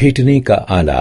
پھیٹنے کا آلہ۔